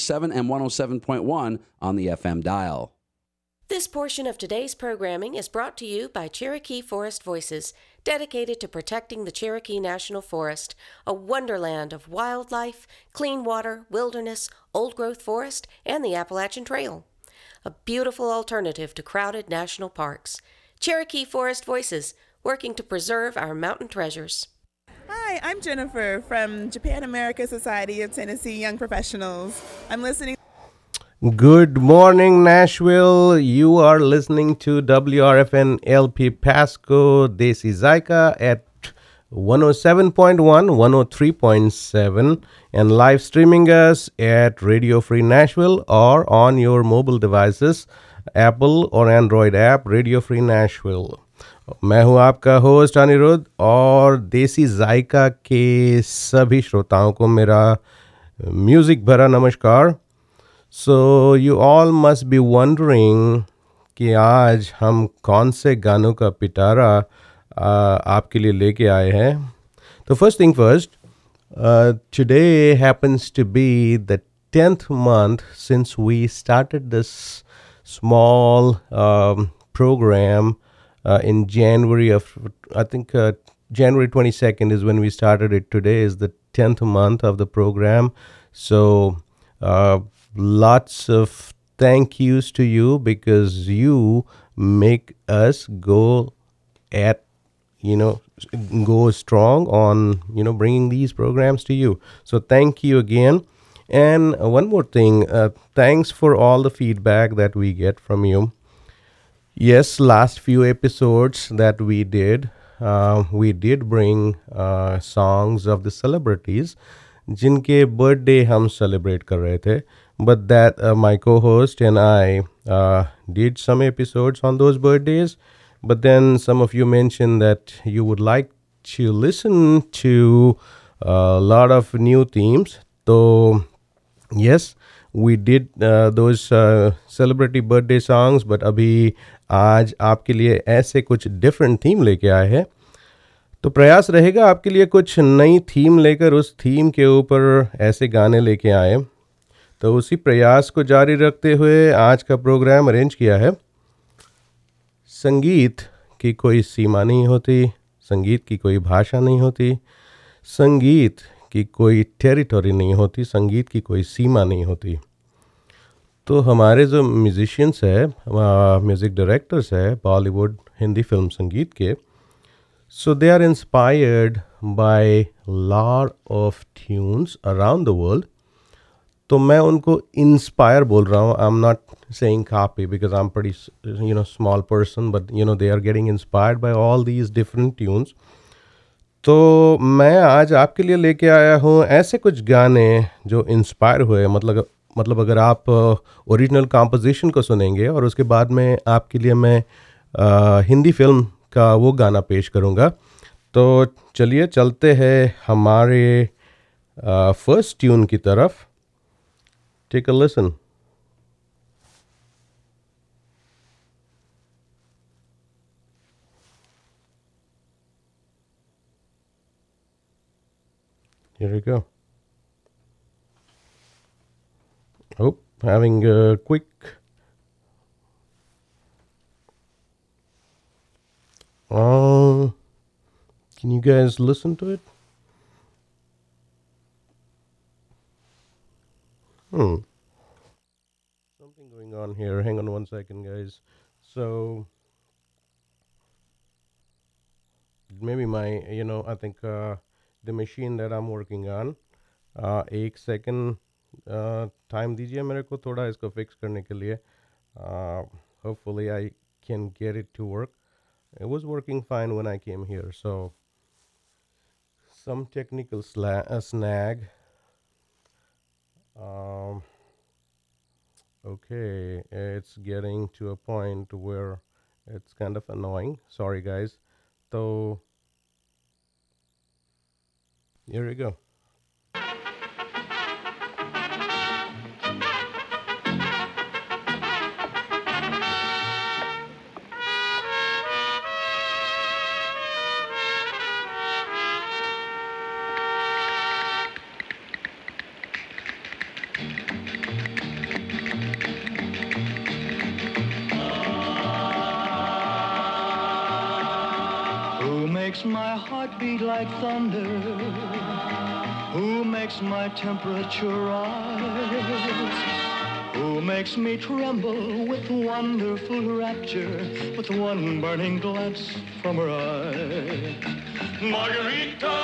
7 and 107.1 on the FM dial. This portion of today's programming is brought to you by Cherokee Forest Voices, dedicated to protecting the Cherokee National Forest, a wonderland of wildlife, clean water, wilderness, old growth forest, and the Appalachian Trail. A beautiful alternative to crowded national parks. Cherokee Forest Voices, working to preserve our mountain treasures. Hi, I'm Jennifer from Japan America Society of Tennessee Young Professionals. I'm listening. Good morning, Nashville. You are listening to WRFN LP Pasco Desi Zyka at 107.1, 103.7, and live streaming us at Radio Free Nashville or on your mobile devices, Apple or Android app, Radio Free Nashville. मैं हूँ आपका host Anirudh और देसी जायका के सभी श्रोताओं को मेरा म्यूज़िक भरा नमस्कार। So you all must be wondering कि आज हम कौन से गानों का पिटारा आ, आपके लिए लेके आए हैं। तो first thing first today happens to be the tenth month since we started this small program uh, in January of, I think uh, January 22nd is when we started it. Today is the 10th month of the program. So, uh, lots of thank yous to you because you make us go at, you know, go strong on, you know, bringing these programs to you. So, thank you again. And one more thing, uh, thanks for all the feedback that we get from you yes last few episodes that we did uh, we did bring uh, songs of the celebrities जिनके birthday हम celebrate कर रहे थे but that uh, my co-host and I uh, did some episodes on those birthdays but then some of you mentioned that you would like to listen to a lot of new themes so yes we did uh, those uh, celebrity birthday songs but अभी आज आपके लिए ऐसे कुछ different theme लेके आए हैं। तो प्रयास रहेगा आपके लिए कुछ नई थीम लेकर उस थीम के ऊपर ऐसे गाने लेके आए। तो उसी प्रयास को जारी रखते हुए आज का प्रोग्राम अरेंज किया है। संगीत की कोई सीमा नहीं होती, संगीत की कोई भाषा नहीं होती, संगीत की कोई टेरिटोरी नहीं होती, संगीत की कोई सीमा नहीं होती। तो हमारे जो म्यूजिशियंस है म्यूज़िक डायरेक्टर्स है बॉलीवुड हिंदी फ़िल्म संगीत के so they are inspired by lore of tunes around the world तो मैं उनको इंस्पायर बोल रहा हूँ। I am not saying copy because I am बड़ी you know small person but you know they are getting inspired by all these different tunes तो मैं आज आपके लिए लेके आया हूँ ऐसे कुछ गाने जो इंस्पायर हुए मतलब मतलब अगर आप ओरिजिनल कंपोजिशन को सुनेंगे और उसके बाद में आपके लिए मैं आ, हिंदी फ़िल्म का वो गाना पेश करूँगा। तो चलिए चलते हैं हमारे फ़र्स्ट ट्यून की तरफ़। Take a listen Here we go. Oh, having a quick. Uh, can you guys listen to it? Hmm. Something going on here. Hang on one second, guys. So maybe my you know I think uh, the machine that I'm working on. Uh, eight second second time दीजिए मेरे को थोड़ा इसको fix करने के लिए hopefully I can get it to work it was working fine when I came here. So some technical sla- uh, snag. Um, okay, it's getting to a point where it's kind of annoying. Sorry, guys. So here we go. Temperature rise? Who makes me tremble with wonderful rapture with one burning glance from her eyes. Margarita!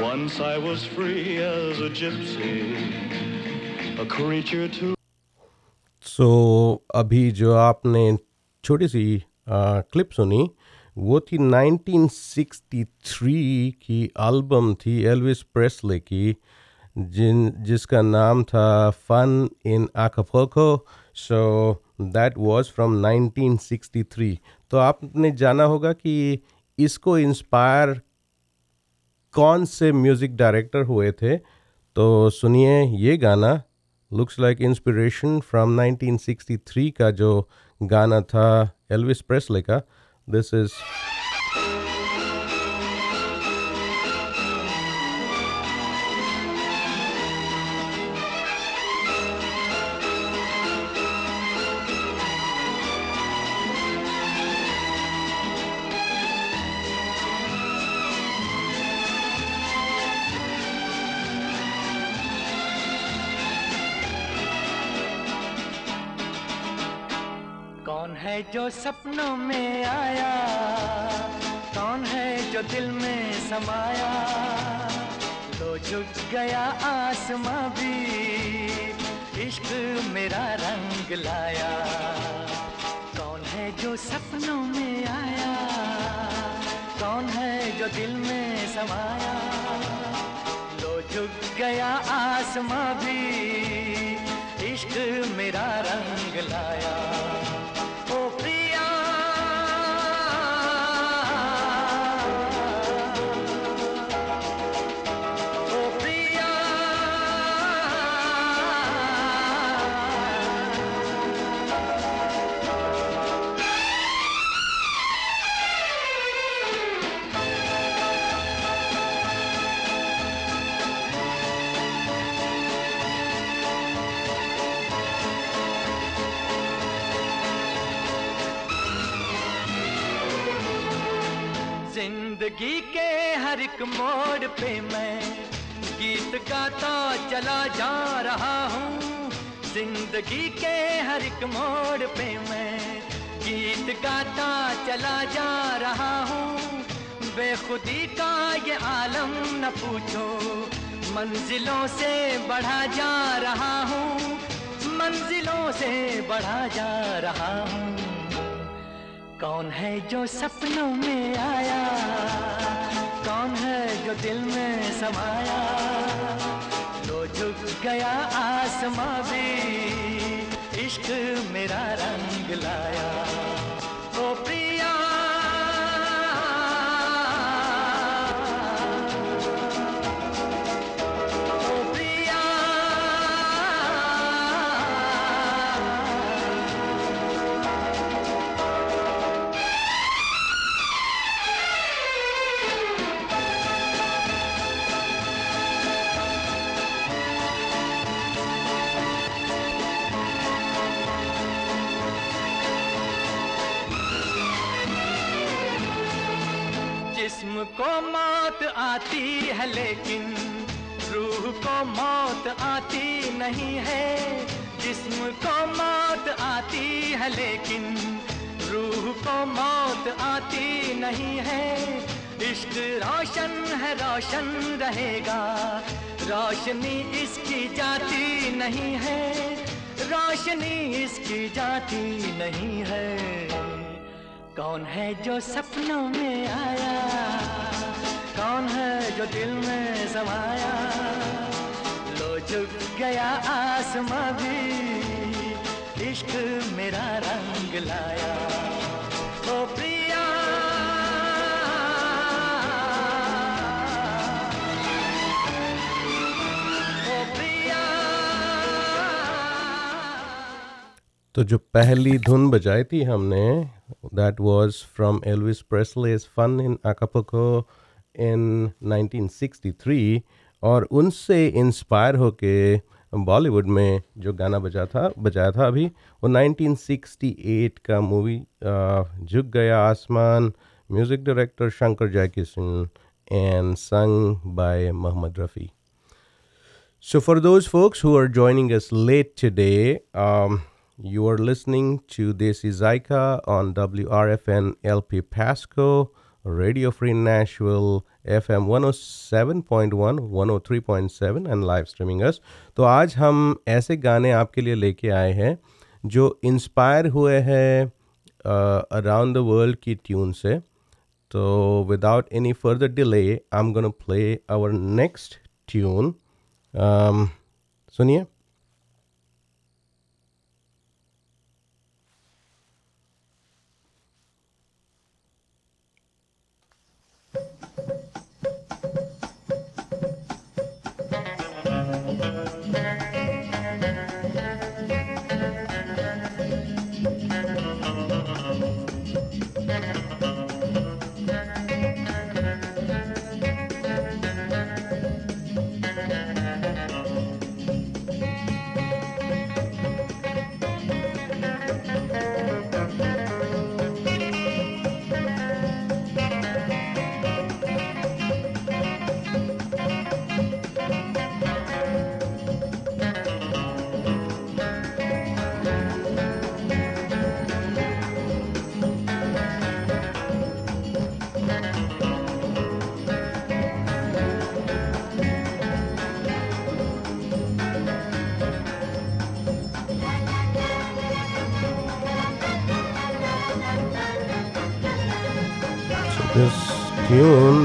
Once I was free as a gypsy, a creature to so so, अभी जो आपने छोटी सी आ, clip सुनी वो थी 1963 की album थी Elvis Presley की जिन जिसका नाम था fun in Acapulco so that was from 1963 तो आपने जाना होगा कि इसको इंस्पायर कौन से म्यूज़िक डायरेक्टर हुए थे? तो सुनिए ये गाना। लुक्स लाइक इंस्पिरेशन फ्रॉम 1963 का जो गाना था एलविस प्रेसले का दिस इज़ सपनों में आया। कौन है जो दिल में समाया? तो झुक गया आसमां भी, इश्क मेरा रंग लाया। कौन है जो सपनों में आया? कौन है जो दिल में समाया? लो झुक गया आसमां भी, इश्क मेरा रंग लाया। ज़िंदगी के हर एक मोड़ पे मैं गीत गाता चला जा रहा हूँ। ज़िंदगी के हर एक मोड़ पे मैं गीत गाता चला जा रहा हूँ। बेखुदी का ये आलम न पूछो, मंजिलों से बढ़ा जा रहा हूँ। मंजिलों से बढ़ा जा रहा हूँ। कौन है जो सपनों में आया? कौन है जो दिल में समाया? तो झुक गया आसमां भी इश्क मेरा रंग लाया। ओ प्रिया को मौत आती है लेकिन रूह को मौत आती नहीं है। जिस्म को मौत आती है लेकिन रूह को मौत आती नहीं है। इश्क रोशन है, रोशन रहेगा। रोशनी इसकी जाती नहीं है। रोशनी इसकी जाती नहीं है। कौन है जो सपनों में आया? कौन है जो दिल में समाया लो झुक गया आसमां भी, इश्क मेरा रंग लाया। ओ प्रिया ओ प्रिया। तो जो पहली धुन बजाई थी हमने that was from Elvis Presley's fun in Acapulco in 1963 और उनसे इंस्पायर होके बॉलीवुड में जो गाना बजा था, बजाया था अभी, वो 1968 का मूवी झुक गया आसमान music director Shankar Jai Jaikishan and sung by Mohammed Rafi so for those folks who are joining us late today you are listening to this is on W R F N L P फैसको Radio Free Nashville, FM 107.1, 103.7 and live streaming us. तो आज हम ऐसे गाने आपके लिए लेके आए हैं जो इंस्पायर हुए हैं अराउंड द वर्ल्ड की ट्यून से। तो without any further delay I am gonna play our next tune सुनिए।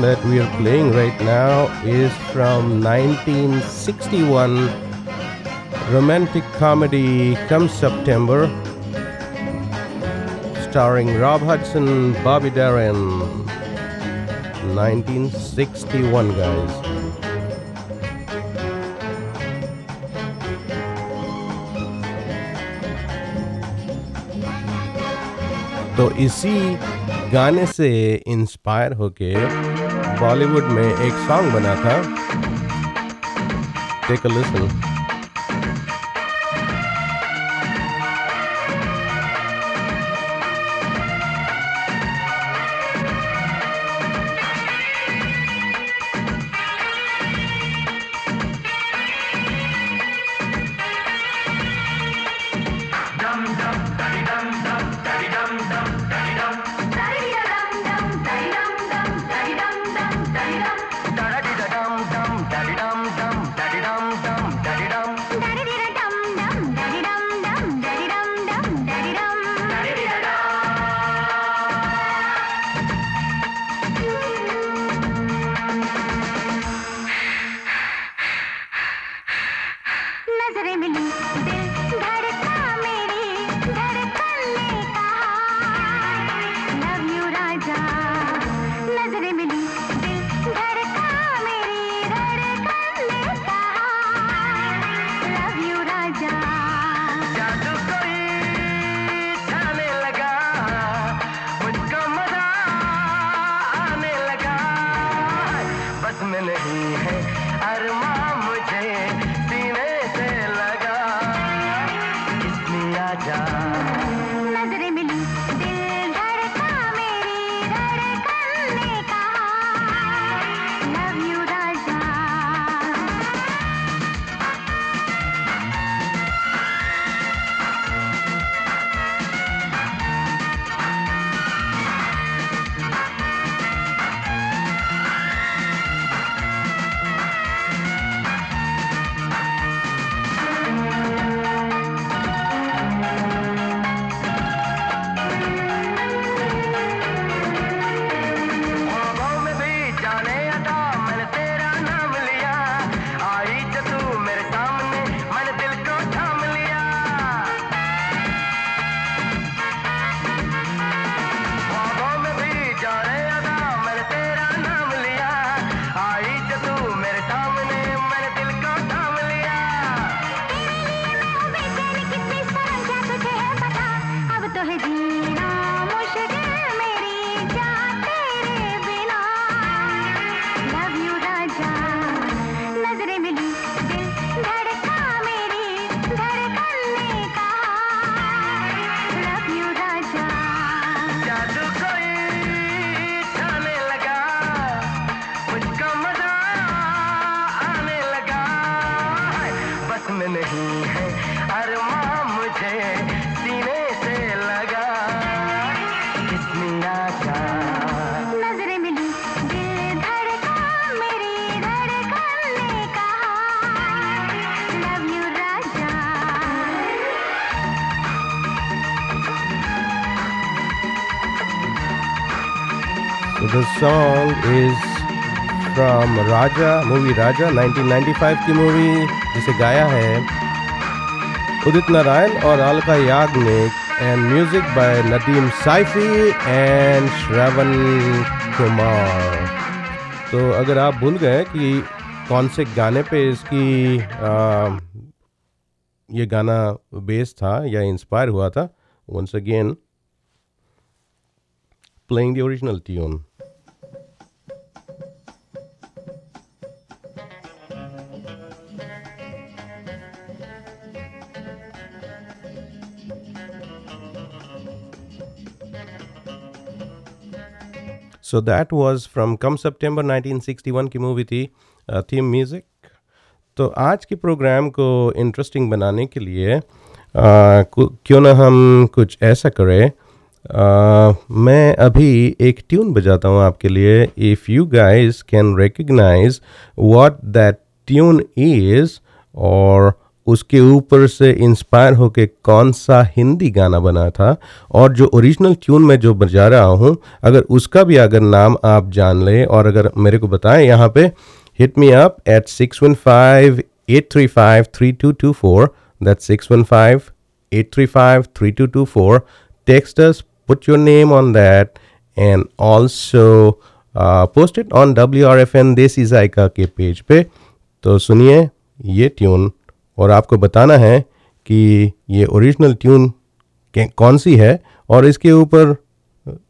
that we are playing right now is from 1961 romantic comedy Come September starring Rob Hudson, Bobby Darin. 1961 guys. तो इसी गाने से inspire होके बॉलीवुड में एक सॉन्ग बना था। Take a listen the song is from Raja movie Raja 1995 की मूवी जिसे गाया है उदित नारायण और Alka Yagnik and music by Nadeem Saifi and Shravan Kumar. तो अगर आप भूल गए कि कौन से गाने पे इसकी आ, ये गाना बेस था या इंस्पायर हुआ था once again playing the original tune so that was from Come September 1961 की मूवी थी थीम म्यूज़िक तो आज के प्रोग्राम को इंटरेस्टिंग बनाने के लिए आ, क्यों ना हम कुछ ऐसा करें? आ, मैं अभी एक ट्यून बजाता हूँ आपके लिए। If you guys can recognise what that tune is और उसके ऊपर से इंस्पायर होके कौन सा हिंदी गाना बना था? और जो ओरिजिनल ट्यून में जो बजा रहा हूँ अगर उसका भी अगर नाम आप जान लें और अगर मेरे को बताएँ यहाँ पे hit me up at six one five eight three five three two two four that six one five eight three five three two two four text us put your name on that and also uh, post it on WRFN देसी जायका के page पे। तो सुनिए ये tune और आपको बताना है कि ये ओरिजिनल ट्यून कौन सी है और इसके ऊपर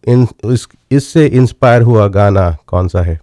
इन इस, इससे इंस्पायर हुआ गाना कौन सा है?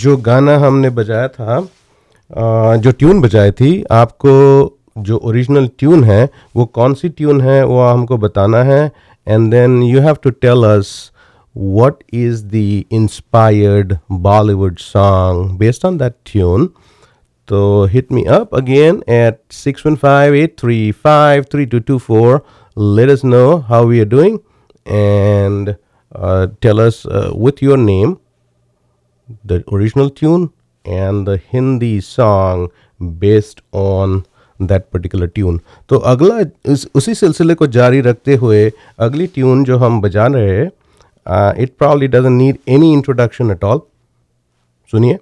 जो गाना हमने बजाया था जो ट्यून बजाई थी, आपको जो ओरिजिनल ट्यून है, वो कौन सी ट्यून है, वो हमको बताना है। And then you have to tell us what is the inspired Bollywood song based on that tune तो hit me up again at six one five eight three five three two two four let us know how we are doing and tell us with your name the original tune and the Hindi song based on that particular tune तो अगला इस, उसी सिलसिले को जारी रखते हुए अगली ट्यून जो हम बजा रहे हैं it probably doesn't need any introduction at all सुनिए।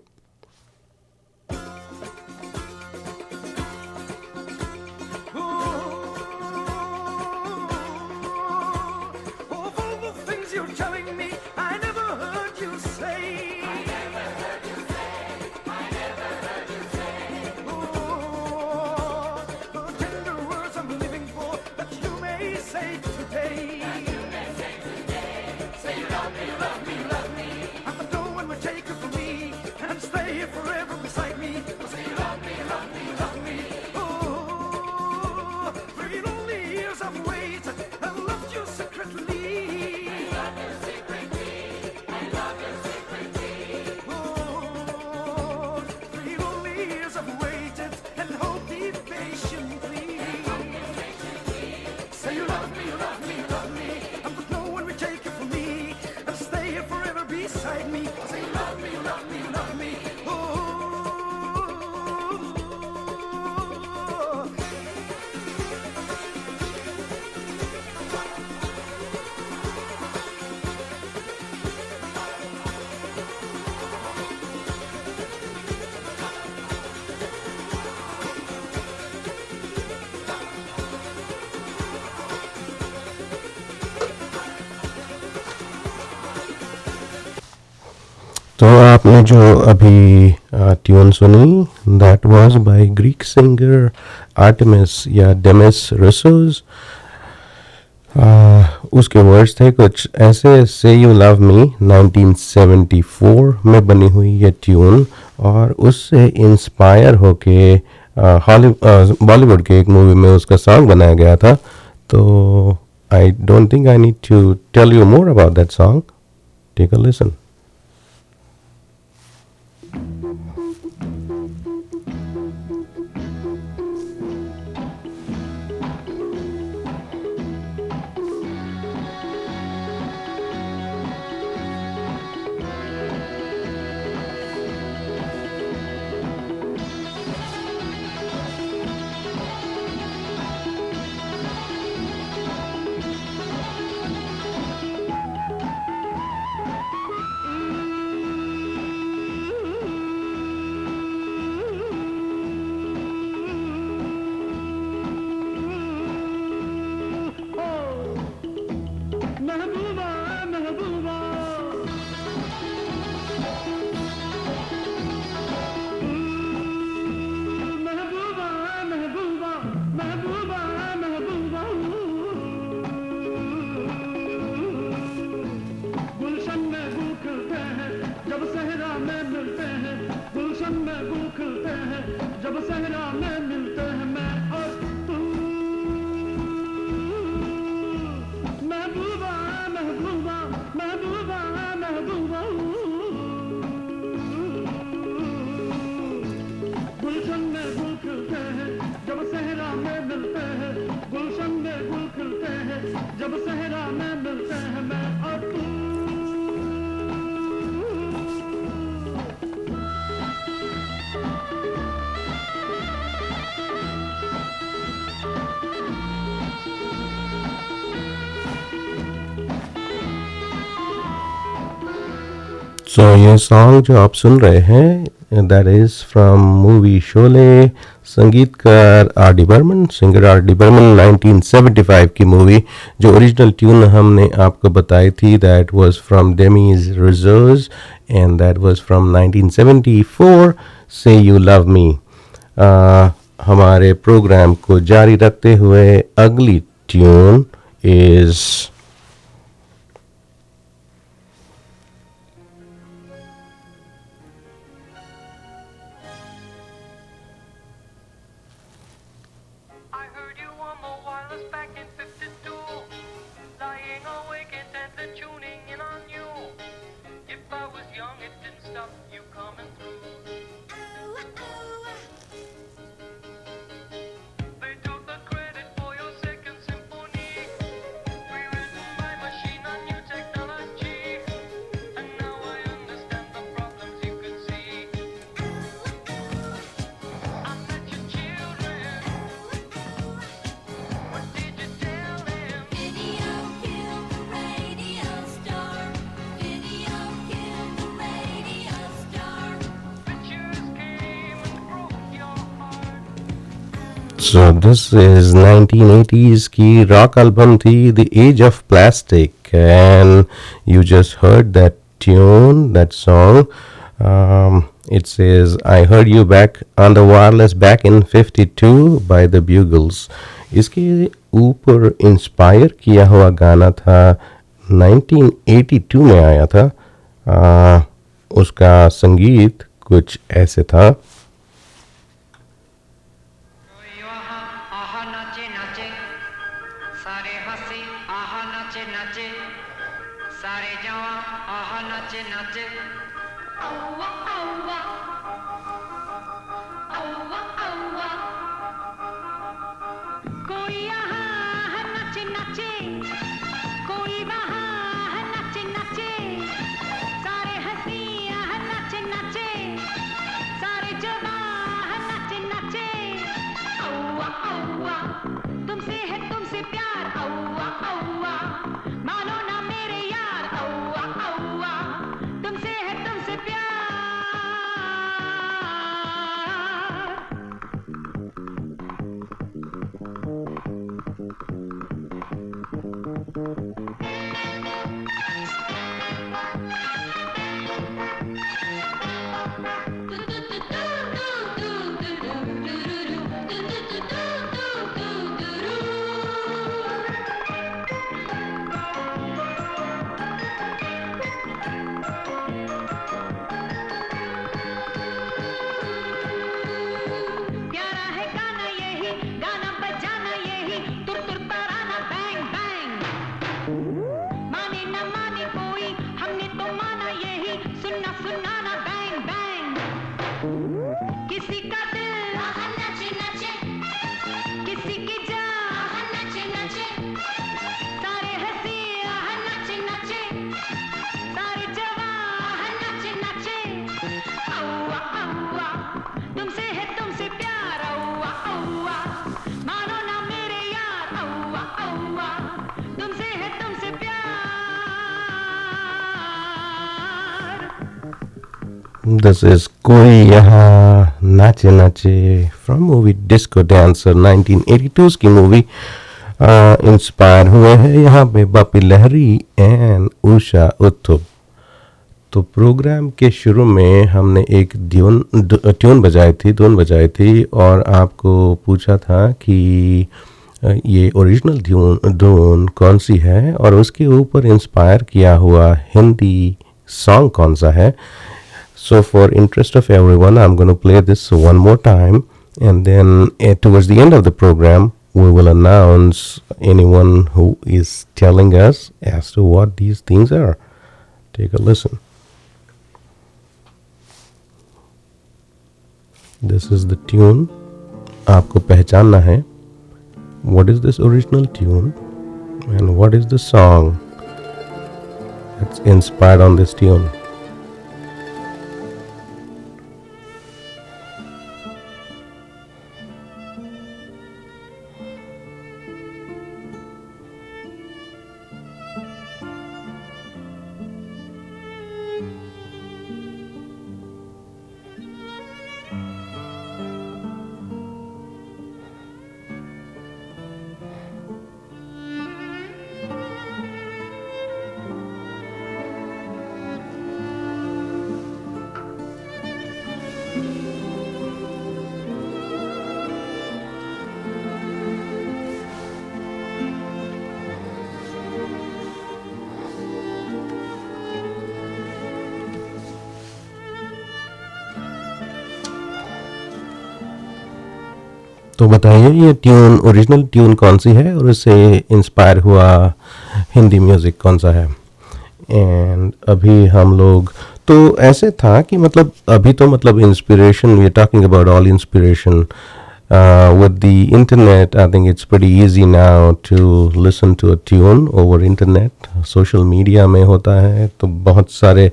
आपने जो अभी ट्यून सुनी that was by Greek singer Artemis या डेमिस रसोज उसके वर्ड्स थे कुछ ऐसे से यू लव मी 1974 में बनी हुई ये ट्यून, और उससे इंस्पायर होके बॉलीवुड के एक मूवी में उसका सॉन्ग बनाया गया था। तो I don't think I need to tell you more about that song take a listen so so, ये सॉन्ग जो आप सुन रहे हैं that is from movie Sholay संगीतकार R D Burman singer R D Burman 1975 की मूवी जो original tune हमने आपको बताई थी that was from Demis Roussos and that was from 1974 से यू लव मी हमारे प्रोग्राम को जारी रखते हुए अगली tune is so this is 1980s की रॉक एल्बम थी the Age of Plastic and you just heard that tune that song it says I heard you back on the wireless back in 52 by the Buggles इसके ऊपर inspire किया हुआ गाना था 1982 में आया था। Uh, उसका संगीत कुछ ऐसे था। This is यहाँ नाचे नाचे फ्रॉम मूवी डिस्को डांसर 1982 की मूवी इंस्पायर हुए हैं। यहाँ पे बापी लहरी एंड उषा उत्थुप। तो प्रोग्राम के शुरू में हमने एक ट्यून ट्यून बजाई थी, धुन बजाई थी और आपको पूछा था कि ये ओरिजिनल ट्यून धुन कौन सी है? और उसके ऊपर इंस्पायर किया हुआ हिंदी सॉन्ग कौन सा है? So, for interest of everyone, I'm going to play this one more time, and then eh, towards the end of the program, we will announce anyone who is telling us as to what these things are. Take a listen. This is the tune. आपको पहचानना है what is this original tune and what is the song that's inspired on this tune. तो बताइए ये tune original tune कौन सी है और उससे इंस्पायर हुआ हिंदी म्यूज़िक कौन सा है एंड अभी हम लोग तो ऐसे था कि मतलब अभी तो मतलब inspiration we talking about all inspiration with the internet i think it's pretty easy now to listen to a tune over internet social media में होता है तो बहुत सारे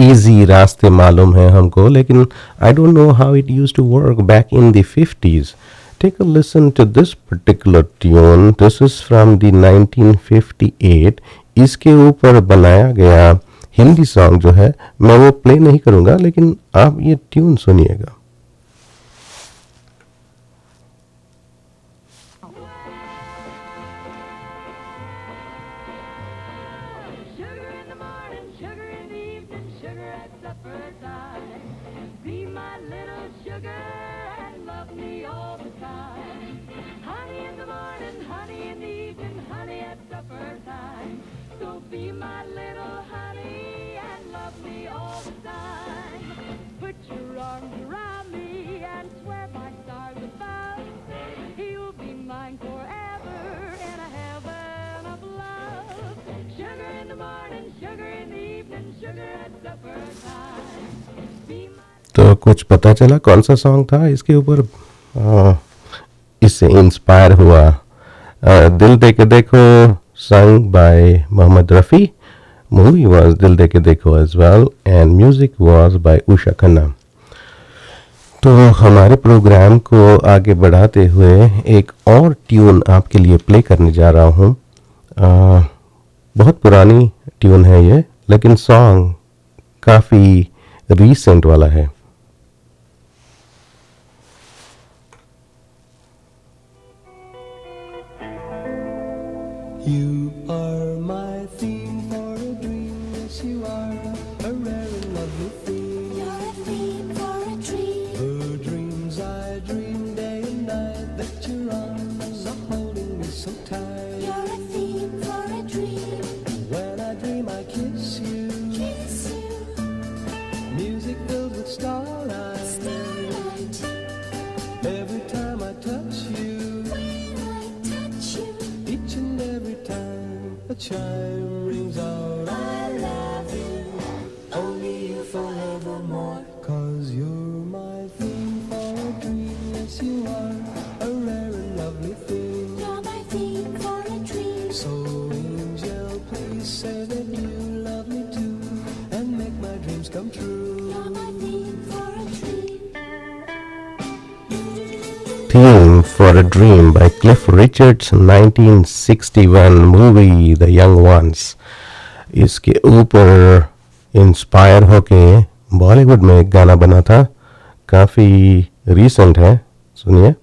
easy रास्ते मालूम हैं हमको लेकिन I don't know how it used to work back in the 50s take a listen to this particular tune this is from the 1958 इसके ऊपर बनाया गया हिंदी सॉन्ग जो है मैं वो प्ले नहीं करूँगा लेकिन आप ये ट्यून सुनिएगा तो कुछ पता चला कौन सा सॉन्ग था? इसके ऊपर इससे इंस्पायर हुआ आ, दिल De Ke Dekho song by Mohammed Rafi movie was Dil De Ke Dekho as well and music was by Usha Khanna तो हमारे प्रोग्राम को आगे बढ़ाते हुए एक और ट्यून आपके लिए प्ले करने जा रहा हूँ। बहुत पुरानी ट्यून है ये। लेकिन सॉन्ग काफ़ी रीसेंट वाला है। You are Theme for a Dream by Cliff Richard's 1961 movie The Young Ones. इसके ऊपर इंस्पायर होके बॉलीवुड में एक गाना बना था काफ़ी रीसेंट है सुनिए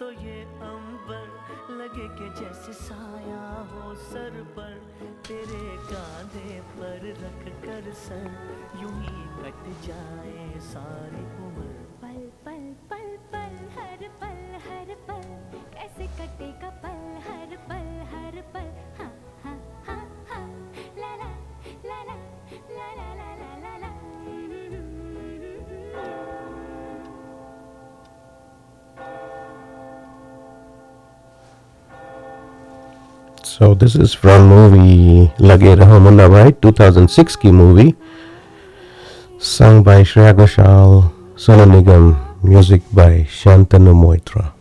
तो ये अंबर लगे के जैसे साया हो सर पर। तेरे कांधे पर रख कर सर, यूँ ही कट जाए सारी उम्र। So this is from movie Lage Raho Munna Bhai 2006 की movie sung by Shreya Ghoshal, Sonu Nigam, music by Shantanu Moitra.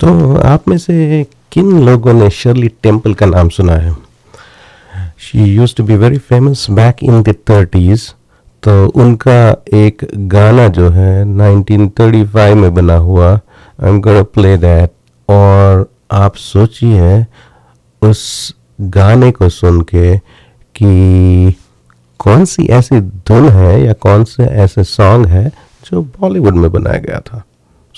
तो आप में से किन लोगों ने शर्ली टेंपल का नाम सुना है? She used to be very famous back in the thirties तो उनका एक गाना जो है 1935 में बना हुआ I am gonna play that और आप सोचिए उस गाने को सुन के कि कौन सी ऐसी धुन है या कौन से ऐसे सॉन्ग है जो बॉलीवुड में बनाया गया था?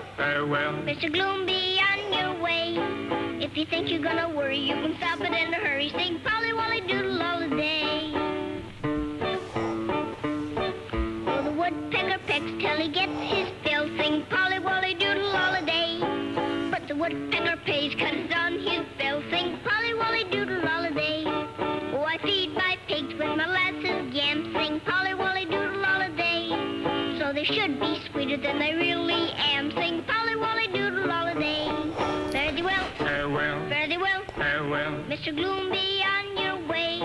Well, Farewell. Mr. Gloom, be on your way. If you think you're gonna worry, you can stop it in a hurry. Sing Polly Wolly Doodle all the day. Oh, the woodpecker pecks till he gets his fill. Sing Polly Wolly Doodle all the day. But the woodpecker pays cause it's on his bill. Sing Polly Wolly Doodle all the day. Oh, I feed my pigs with molasses yams. Sing Polly Wolly Doodle all the day. So they should be sweeter than they really am. Sing Polly Wolly Doodle all the day. Fare thee well, Farewell, fare thee well, farewell. Mr. Gloom, be on your way.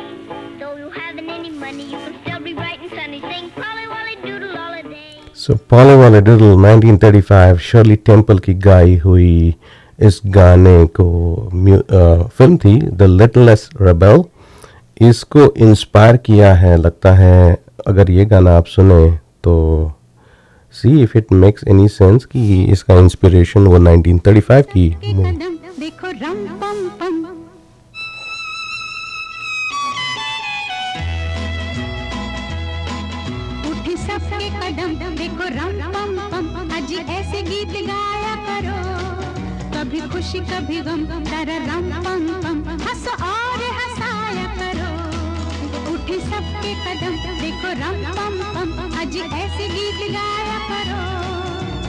Though you haven't any money, you can still be bright and sunny. Sing Polly Wolly Doodle all the day. So Polly wolly doodle 1935 Shirley temple की गाई हुई इस गाने को अ, film थी the लिटलेस rebel इसको inspire किया है लगता है अगर ये गाना आप सुने तो see if it makes any sense कि इसका इंस्पिरेशन वो 1935 की देखो रम पम पम। उठे सबके कदम देखो रम पम पम। अजी ऐसे गीत गाया करो। कभी खुशी कभी गम तारा रम पम पम। हंसो और उठे सबके कदम देखो, रम, पम पम आज ऐसे गीत गाया करो।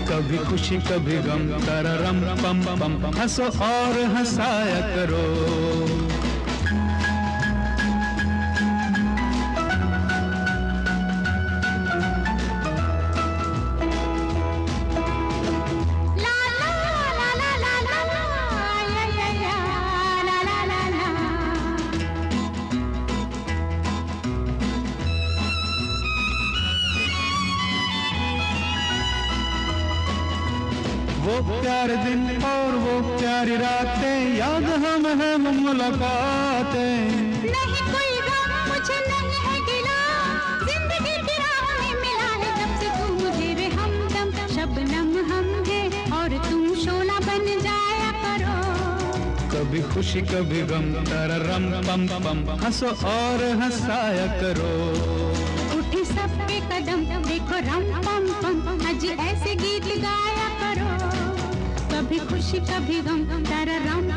कभी खुशी, कभी गम, तारा रम पम पम। हंसो और हंसाया करो। प्यारे दिन और वो प्यारी रातें याद हम है मुलाकातें। नहीं कोई गम मुझे नहीं है गिला ज़िंदगी की राह में मिला है जब से तू मुझे रे हमदम शबनम हम है और तुम शोला बन जाया करो। कभी खुशी कभी गम तारा रम पम पम। हंसो और हंसाया करो। कभी खुशी कभी गम तारा रम।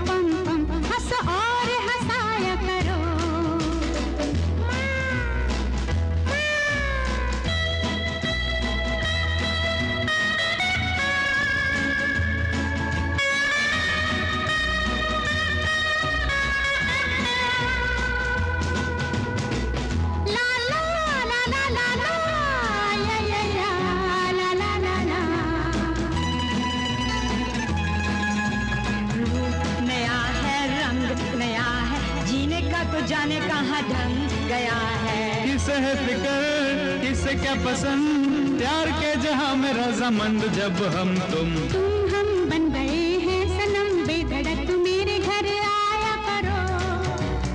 पसंद प्यार के जहाँ में रजामंद जब हम तुम। तुम हम बन गए हैं सनम बेधड़क मेरे घर आया करो।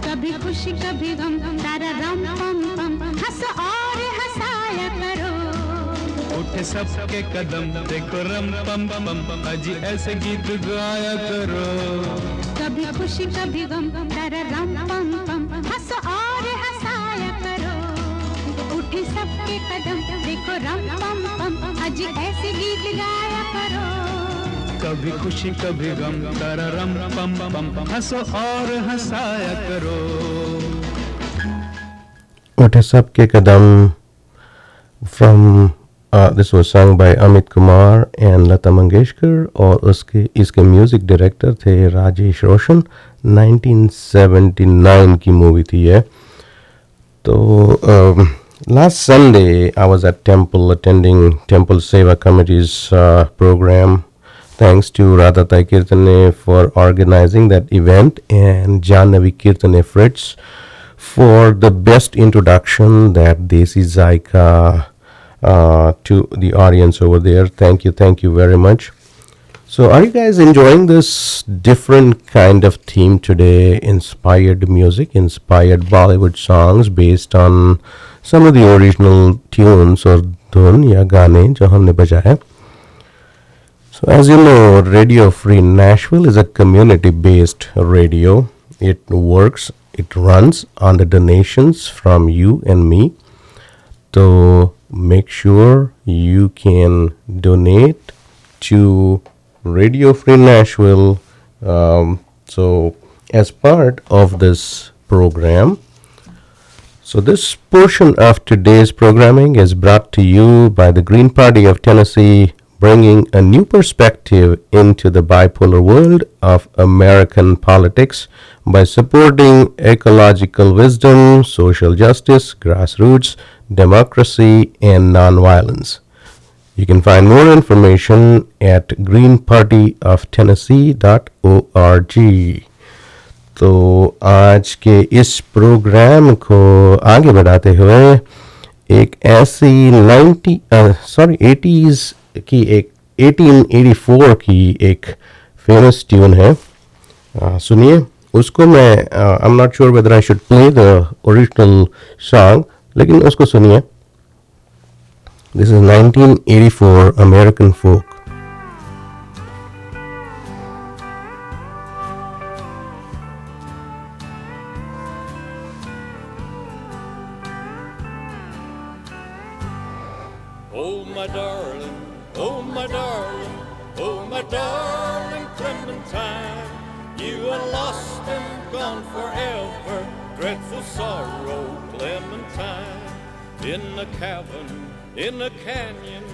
कभी खुशी कभी गम तारा रम पम पम हंसो और हंसाया करो। उठे सबके कदम देखो रम पम पम अजी ऐसे गीत गाया करो। कभी खुशी कभी गम देखो रम पम पम अजी ऐसे गीत गाया करो कभी खुशी कभी गम तारा रम पम पम। हंसो और हंसाया करो। उठे सबके कदम। Uh, this was sung by Amit Kumar and Lata Mangeshkar और उसके इसके म्यूज़िक डायरेक्टर थे राजेश रोशन। 1979 की मूवी थी ये। तो um, last Sunday I was at temple attending temple seva committee's uh, program thanks to Radhatai Kirtane for organizing that event and Janavi Kirtane Fritz for the best introduction that Desi Zaika uh, to the audience over there. Thank you, thank you very much. So, are you guys enjoying this different kind of theme today? Inspired music, inspired Bollywood songs based on some of the original tunes or dhun ya gaane jo humne bajaya. So as you know, Radio Free Nashville is a community-based radio. It works, it runs on the donations from you and me. So make sure you can donate to Radio Free Nashville. Um, so as part of this program, so, this portion of today's programming is brought to you by the Green Party of Tennessee, bringing a new perspective into the bipolar world of American politics by supporting ecological wisdom, social justice, grassroots, democracy, and nonviolence. You can find more information at greenpartyoftennessee.org. तो आज के इस programme को आगे बढ़ाते हुए एक ऐसी 90 सॉरी 80s की एक 1884 की एक फ़ेमस ट्यून है। सुनिए, उसको मैं I am not sure whether I should play the original song लेकिन उसको सुनिए। This is 1984 American folk in a canyon,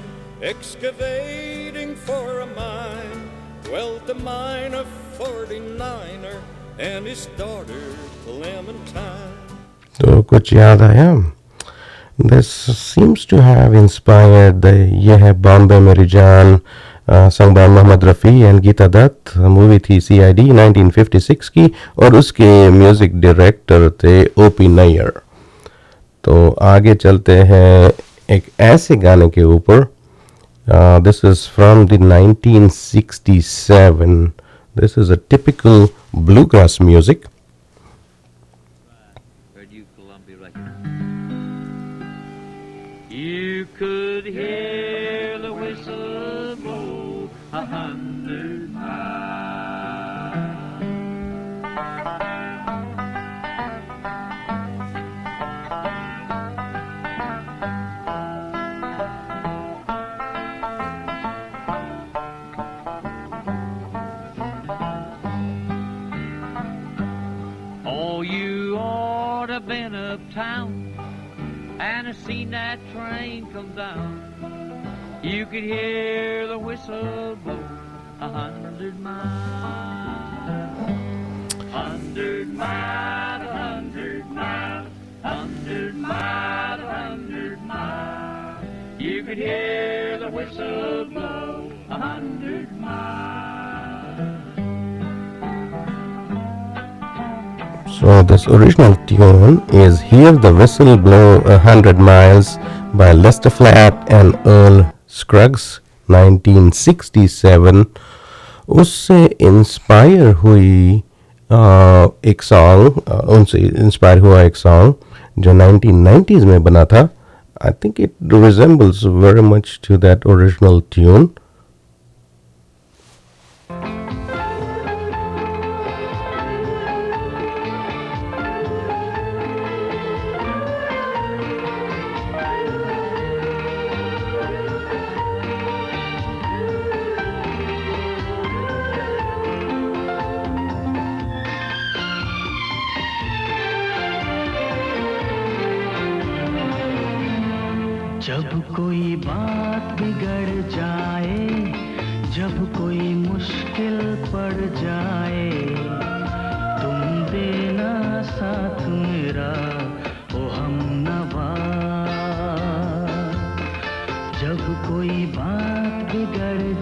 excavating for a mine, dwelt a miner, 49er, and his daughter, Clementine. तो कुछ याद आया? This seems to have inspired ये है बॉम्बे मेरी जान song by Mohammed Rafi and Geeta Dutt. Movie थी C I D nineteen fifty six की और उसके म्यूज़िक डायरेक्टर थे ओ पी नैयर तो आगे चलते हैं एक ऐसे गाने के ऊपर this is from the 1967 this is a typical bluegrass music You could hear been uptown and have seen that train come down. You could hear the whistle blow a hundred miles. Hundred miles, a hundred miles, hundred miles, a hundred miles. You could hear the whistle blow a hundred miles. So this original tune is Hear the Whistle Blow a Hundred Miles by Lester Flatt and Earl Scruggs 1967 उससे inspire हुई आ, एक song उनसे inspire हुआ एक song जो 1990s में बना था I think it resembles very much to that original tune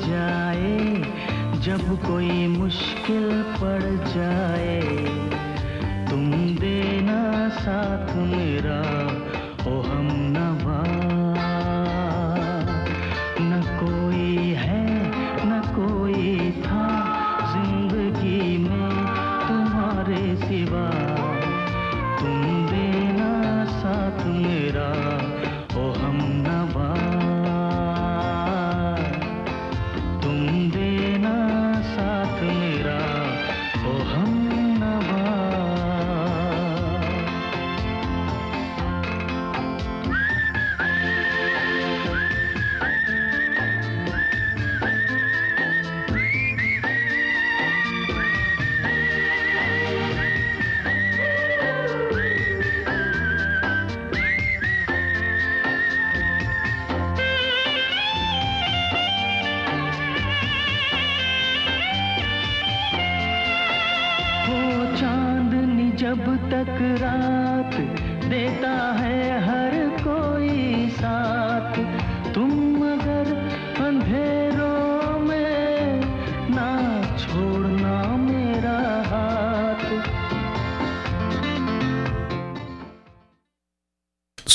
जाए जब कोई मुश्किल पड़ जाए। तुम देना साथ मेरा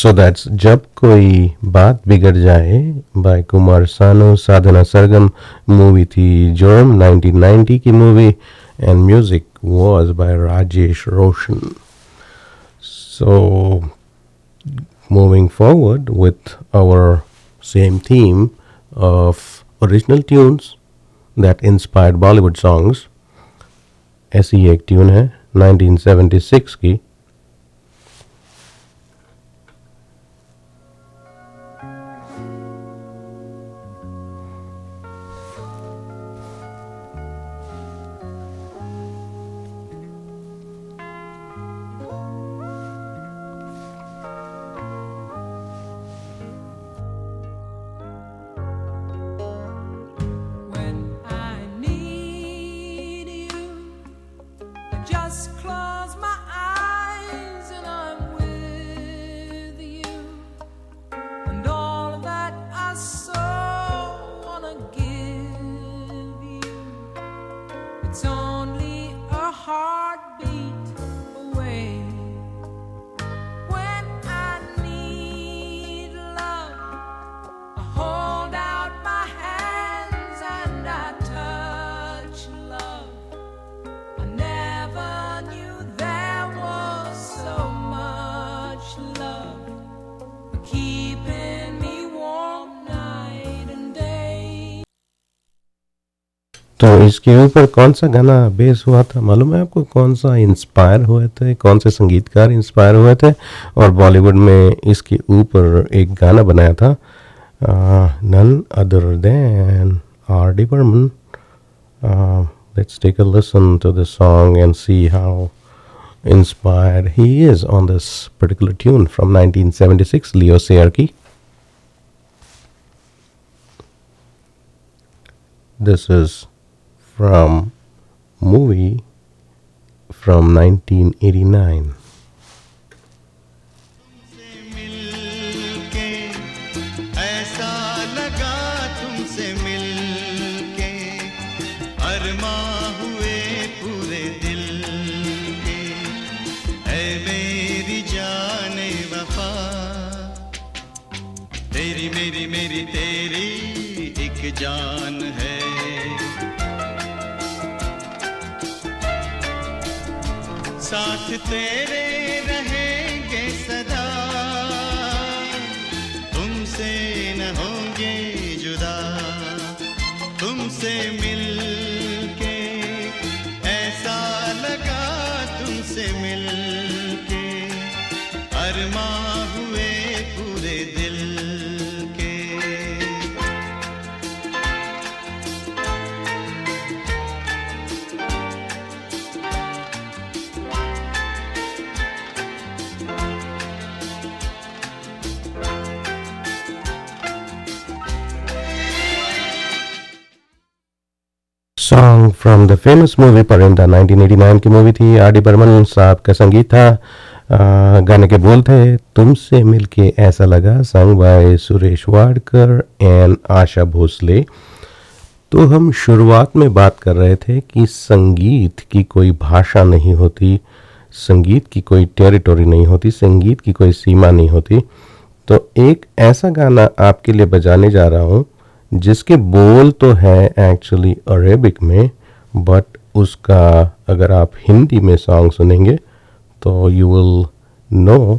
सो दैट्स जब कोई बात बिगड़ जाए बाय कुमार सानू साधना सरगम मूवी थी जोरम 1990 की movie and music was by Rajesh Roshan so moving forward with our same theme of original tunes that inspired Bollywood songs ऐसी एक ट्यून है 1976 की इसके ऊपर कौन सा गाना बेस हुआ था? मालूम है आपको कौन सा इंस्पायर हुए थे? कौन से संगीतकार इंस्पायर हुए थे? और बॉलीवुड में इसके ऊपर एक गाना बनाया था none other than R D Burman let's take a listen to the song and see how inspired he is on this particular tune from 1976 leo sayarki this is from movie from 1989 ऐसा लगा तुमसे मिलके, अरमा हुए पूरे दिल मेरी जाने वफा, तेरी मेरी मेरी तेरी एक जान है। तेरे song from the famous movie Parinda 1989 की मूवी थी आर डी बर्मन साहब का संगीत था। गाने के बोल थे, तुमसे मिलके ऐसा लगा song by Suresh Wadkar and Asha Bhosle. तो हम शुरुआत में बात कर रहे थे कि संगीत की कोई भाषा नहीं होती, संगीत की कोई टेरिटोरी नहीं होती, संगीत की कोई सीमा नहीं होती। तो एक ऐसा गाना आपके लिए बजाने जा रहा हूँ जिसके बोल तो है एक्चुअली अरेबिक में बट उसका अगर आप हिंदी में सॉन्ग सुनेंगे तो यू विल नो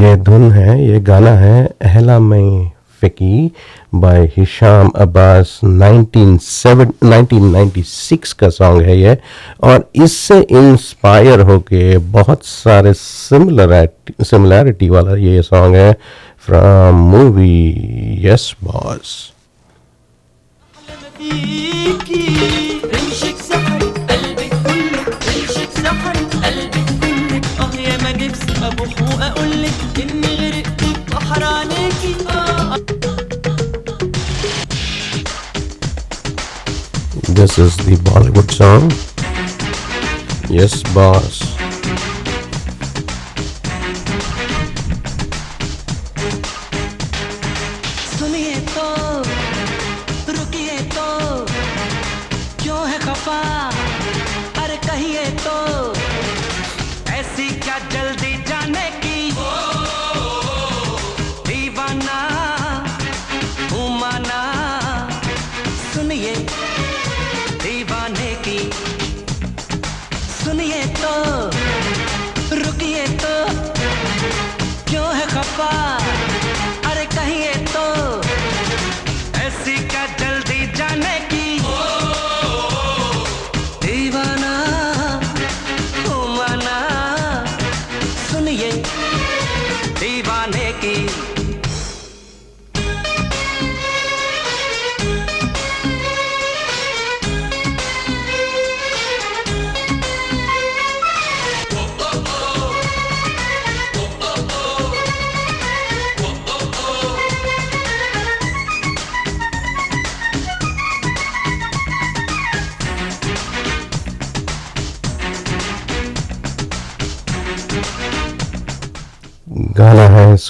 ये धुन है, ये गाना है अहला में फ़िकी बाय हिशाम अब्बास 1997 1996 का सॉन्ग है ये। और इससे इंस्पायर होके बहुत सारे सिमिलरिटी सिमिलैरिटी वाला ये सॉन्ग है from movie Yes Boss This is the Bollywood song. Yes, boss.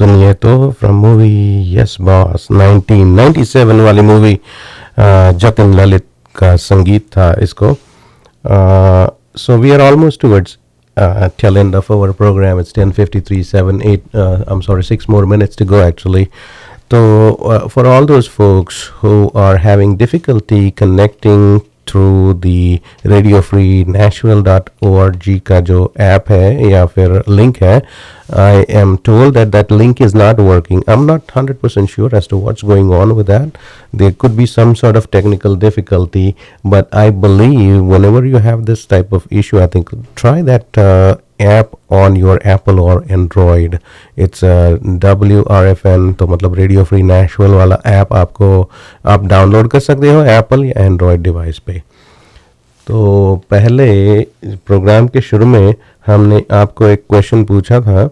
सुनिए तो फ्रॉम मूवी यस बॉस 1997 वाली मूवी जतिन ललित का संगीत था इसको। So we are almost towards tail end of our programme it's ten fifty three seven eight I am sorry six more minutes to go actually तो for all those folks who are having difficulty connecting through the radio free national dot O R G का जो app है या फिर link है I am told that that link is not working I am not hundred percent sure as to what's going on with that there could be some sort of technical difficulty but i believe whenever you have this type of issue i think try that uh, app on your apple or android it's a wrfn तो मतलब radio free national वाला app आपको आप download कर सकते हो Apple या Android device पे तो पहले प्रोग्राम के शुरू में हमने आपको एक क्वेश्चन पूछा था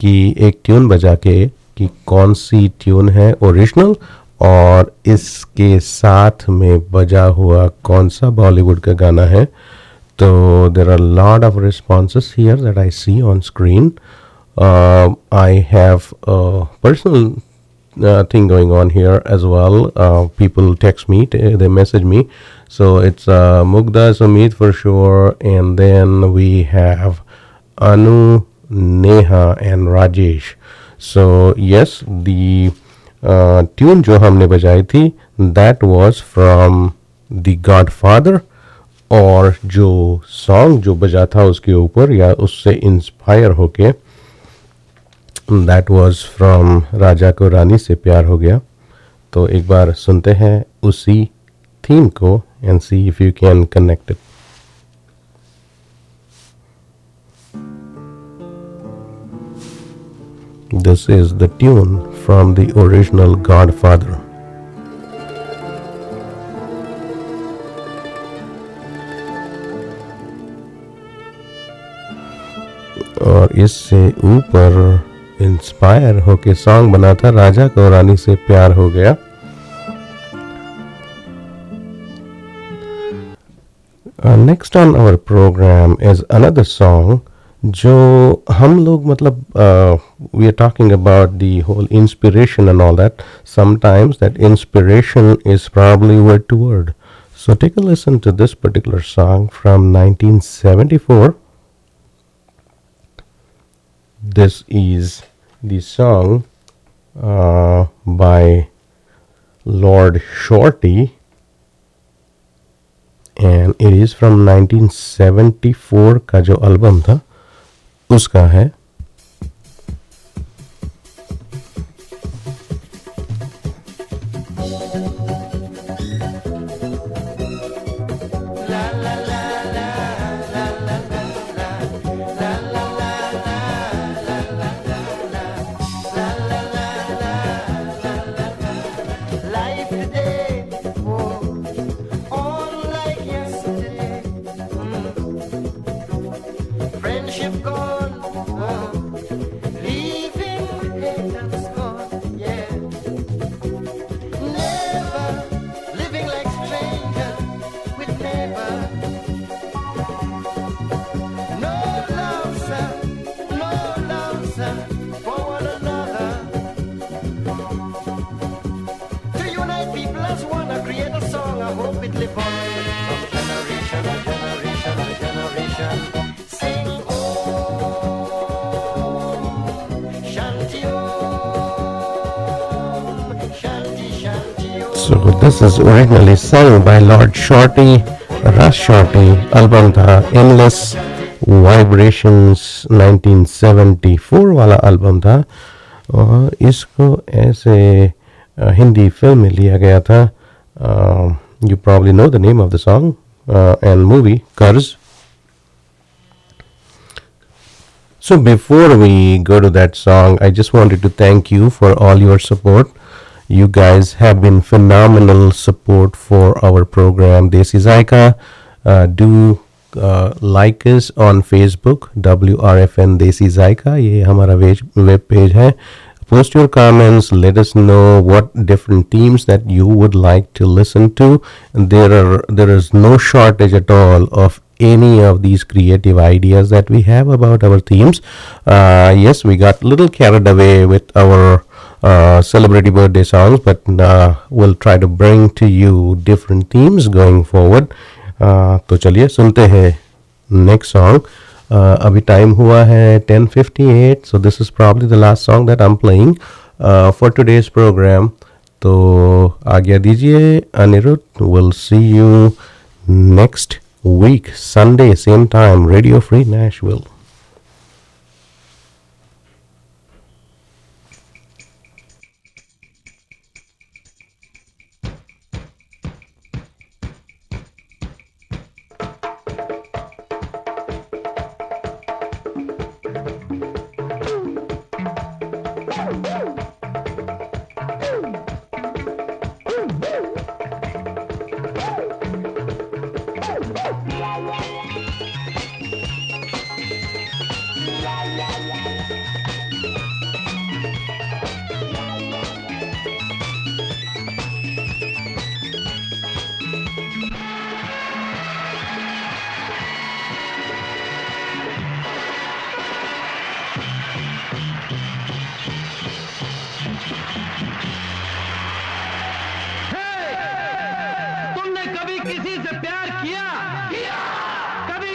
कि एक ट्यून बजा के कि कौन सी ट्यून है ओरिजिनल और इसके साथ में बजा हुआ कौन सा बॉलीवुड का गाना है। तो there are lot of response here that I see on screen I have personal thing going on here as well people text me they message me so it's Mugdha Sumeet for sure and then we have Anu And Rajesh. So yes, the uh, tune जो हमने बजाई थी that was from The Godfather और जो song जो बजा था उसके ऊपर या उससे इंस्पायर होके दैट वाज फ्रॉम राजा को रानी से प्यार हो गया तो एक बार सुनते हैं उसी थीम को and see if you can connect it This is the tune from the original Godfather. और इससे ऊपर इंस्पायर होके सॉन्ग बना था, राजा को रानी से प्यार हो गया next on our programme is another song जो हम लोग मतलब we are talking about the whole inspiration and all that sometimes that inspiration is probably word to word so take a listen to this particular song from 1974 this is the song uh, by Lord Shorty. And it is from 1974 का जो album था। उसका है। sung by Lord Shorty, Ras Shorty, album था Endless Vibrations 1974 वाला album था और इसको ऐसे अ, हिंदी फिल्म में लिया गया था you probably know the name of the song and movie Karz So before we go to that song, I just wanted to thank you for all your support. You guys have been phenomenal support for our program Desi Zaika. Uh, do uh, like us on Facebook WRFN Desi Zaika. ये हमारा web page है. Post your comments. Let us know what different themes that you would like to listen to. And there are there is no shortage at all of any of these creative ideas that we have about our themes. Uh, yes, we got a little carried away with our uh, celebrity birthday songs, but uh, we'll try to bring to you different themes going forward. Uh, तो चलिए सुनते हैं next song अभी time हुआ है 10:58 so this is probably the last song that I'm playing uh, for today's program तो आज्ञा दीजिए Anirudh will see you next week Sunday same time Radio Free Nashville